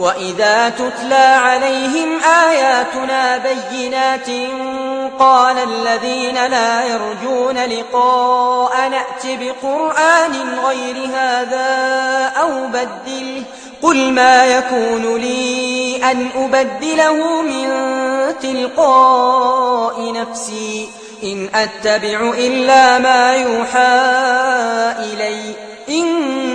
وإذا تتلى عليهم آياتنا بينات قال الذين لا يرجون لقاء نأت بقرآن غير هذا أو بدله قل ما يكون لي أن أبدله من تلقاء نفسي إن أتبع إلا ما يوحى إلي إني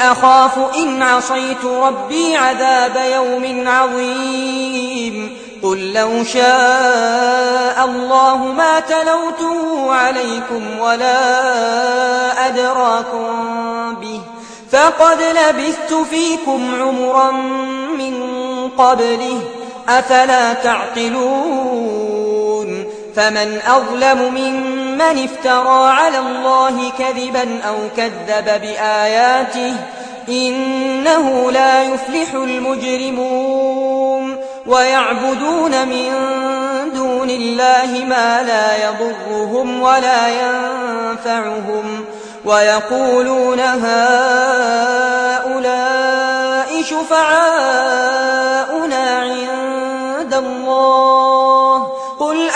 أخاف إن عصيت ربي عذاب يوم عظيم. قل لو شاء الله ما تلوته عليكم ولا أدراكم به. فقد لبثت فيكم عمرا من قبله. أفلا تعقلون؟ فمن أظلم ممن افترى على الله كذبا أو كذب بآياته إنه لا يفلح المجرمون ويعبدون من دون الله ما لا يضرهم ولا ينفعهم ويقولون هؤلاء شفعاؤنا عند الله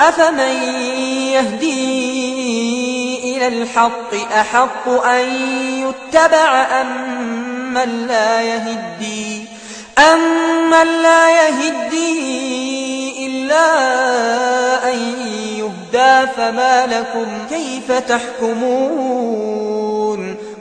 أفمن يهدي إلى الحق أحق أن يتبع أم من لا يهدي؟ أم من لا يهدي إلا أن يهدى فما لكم كيف تحكمون؟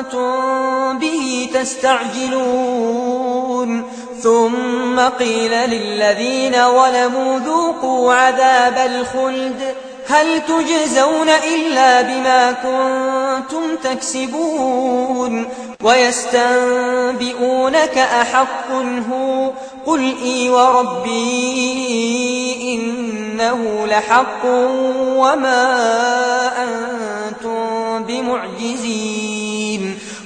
كنتم به تستعجلون. ثم قيل للذين ظلموا ذوقوا عذاب الخلد. هل تجزون إلا بما كنتم تكسبون؟ ويستنبئونك أحق هو. قل إي وربي إنه لحق وما أنتم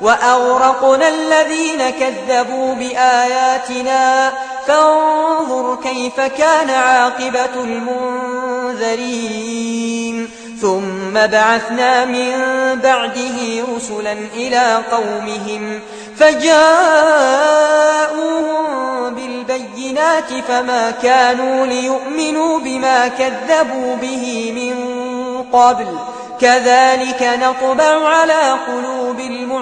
وأغرقنا الذين كذبوا بآياتنا. فانظر كيف كان عاقبة المنذرين. ثم بعثنا من بعده رسلا إلى قومهم فجاءوهم بالبينات فما كانوا ليؤمنوا بما كذبوا به من قبل. كذلك نطبع على قلوب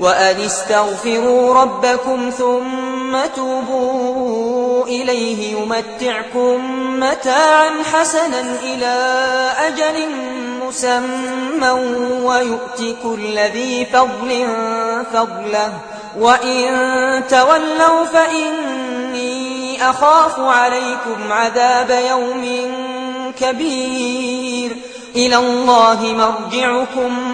وأن استغفروا ربكم ثم توبوا إليه يمتعكم متاعا حسنا إلى أجل مسمى ويؤتي كل ذي فضل فضله وإن تولوا فإني أخاف عليكم عذاب يوم كبير إلى الله مرجعكم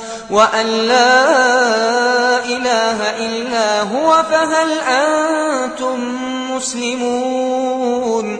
وأن لا إله إلا هو فهل أنتم مسلمون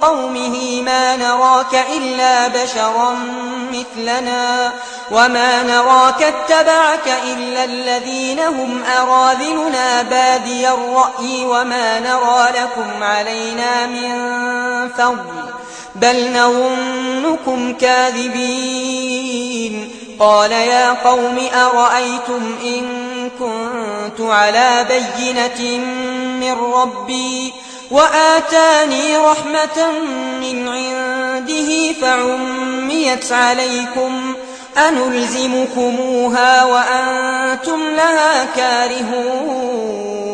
قومه ما نراك إلا بشرا مثلنا وما نراك اتبعك إلا الذين هم أراذلنا بادي الرأي وما نرى لكم علينا من فضل بل نظنكم كاذبين قال يا قوم أرأيتم إن كنت على بينة من ربي وآتاني رحمة من عنده فعميت عليكم أنلزمكموها وأنتم لها كارهون.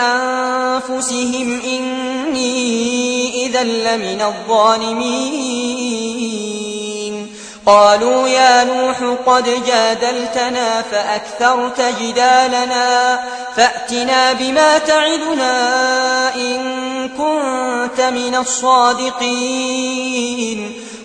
أنفسهم إني إذا لمن الظالمين قالوا يا نوح قد جادلتنا فأكثرت جدالنا فأتنا بما تعدنا إن كنت من الصادقين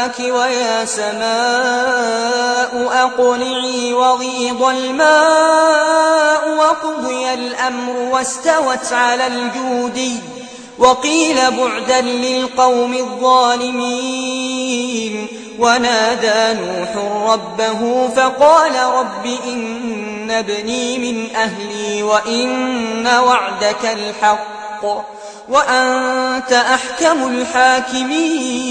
ماءك ويا سماء أقلعي وغيض الماء وقضي الأمر واستوت على الجودي وقيل بعدا للقوم الظالمين ونادى نوح ربه فقال رب إن ابني من أهلي وإن وعدك الحق وأنت أحكم الحاكمين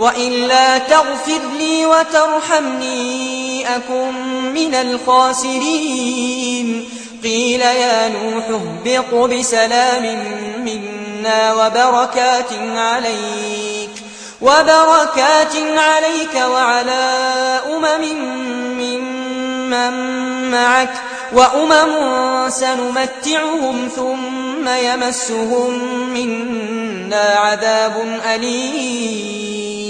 وإلا تغفر لي وترحمني أكن من الخاسرين. قيل يا نوح اهبط بسلام منا وبركات عليك وبركات عليك وعلى أمم ممن معك وأمم سنمتعهم ثم يمسهم منا عذاب أليم.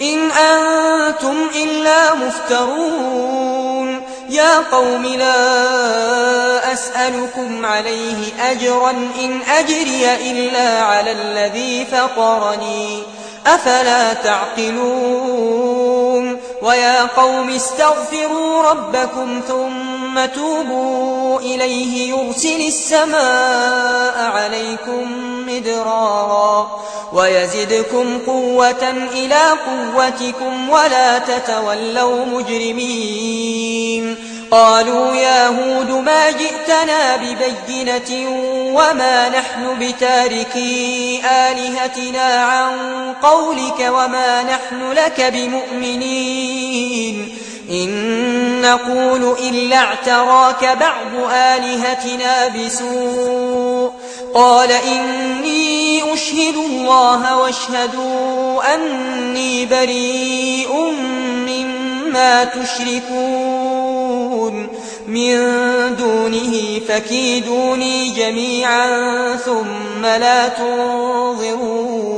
إن أنتم إلا مفترون. يا قوم لا أسألكم عليه أجرا إن أجري إلا على الذي فطرني. أفلا تعقلون؟ ويا قوم استغفروا ربكم ثم توبوا إليه يرسل السماء عليكم مدرارا ويزدكم قوة إلى قوتكم ولا تتولوا مجرمين. قالوا يا هود ما جئتنا ببينة وما نحن بتاركي آلهتنا عن قولك وما نحن لك بمؤمنين. إن نقول إلا اعتراك بعض آلهتنا بسوء. قال إني أشهد الله واشهدوا أني بريء مما تشركون. من دونه فكيدوني جميعا ثم لا تنظرون.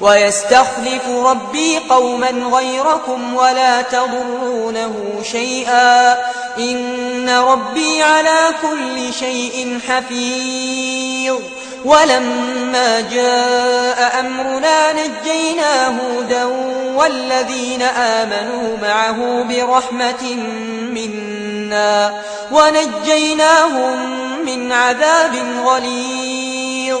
ويستخلف ربي قوما غيركم ولا تضرونه شيئا. إن ربي على كل شيء حفيظ. ولما جاء أمرنا نجينا هودا والذين آمنوا معه برحمة منا ونجيناهم من عذاب غليظ.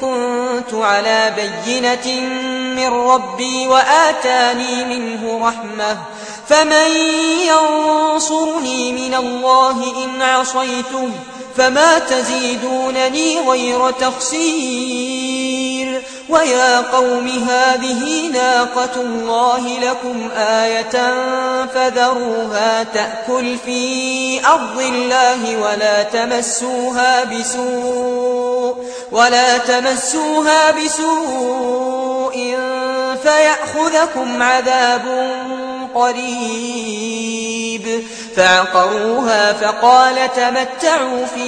كنت على بينة من ربي وآتاني منه رحمة. فمن ينصرني من الله إن عصيته فما تزيدونني غير تخسير. ويا قوم هذه ناقة الله لكم آية فذروها تأكل في أرض الله ولا تمسوها بسوء ولا تمسوها بسوء فيأخذكم عذاب قريب. فعقروها فقال تمتعوا في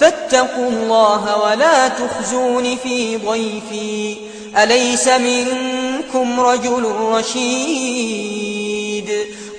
فاتقوا الله ولا تخزون في ضيفي. أليس منكم رجل رشيد؟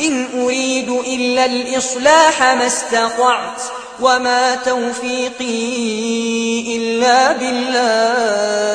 إن أريد إلا الإصلاح ما استطعت وما توفيقي إلا بالله.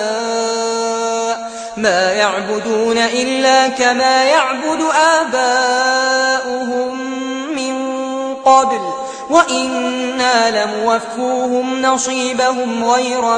ما يعبدون إلا كما يعبد آباؤهم من قبل. وإنا لموفوهم نصيبهم غير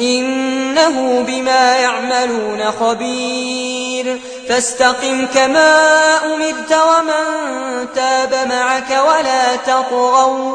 إنه بما يعملون خبير. فاستقم كما أمرت ومن تاب معك ولا تطغوا.